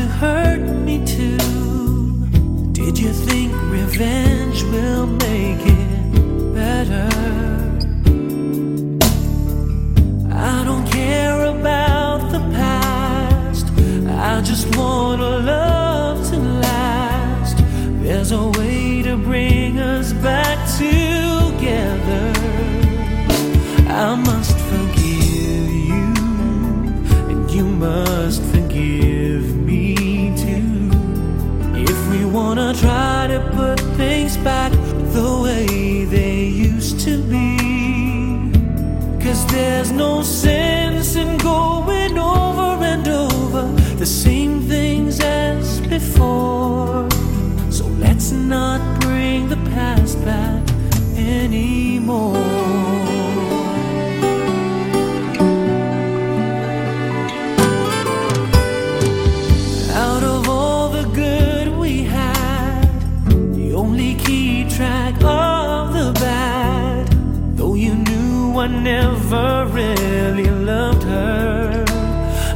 hurt me too. Did you think revenge will make it put things back the way they used to be. Cause there's no sense in going over and over the same things as before. So let's not bring the past back anymore. I never really loved her.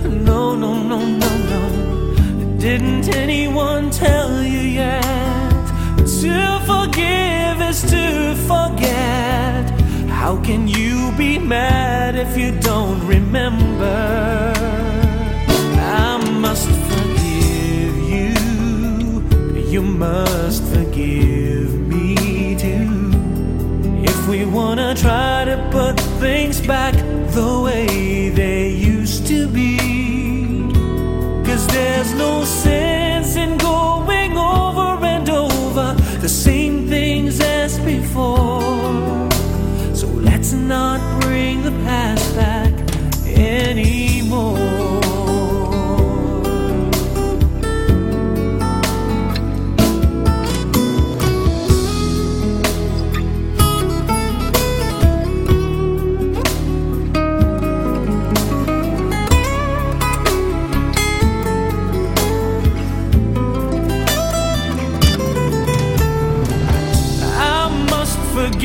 No, no, no, no, no. Didn't anyone tell you yet? To forgive is to forget. How can you be mad if you don't remember? I must forgive you. You must forgive me too. If we wanna try to put things back the way they used to be.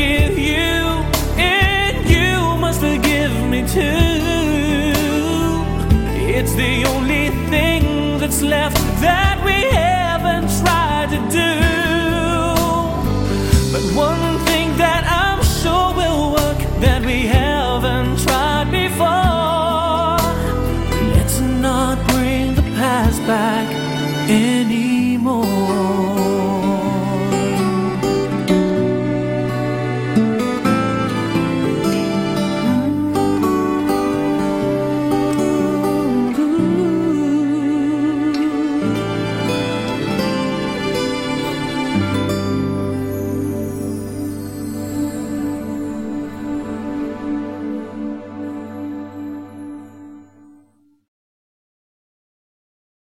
forgive you, and you must forgive me too. It's the only thing that's left that we haven't tried to do. But one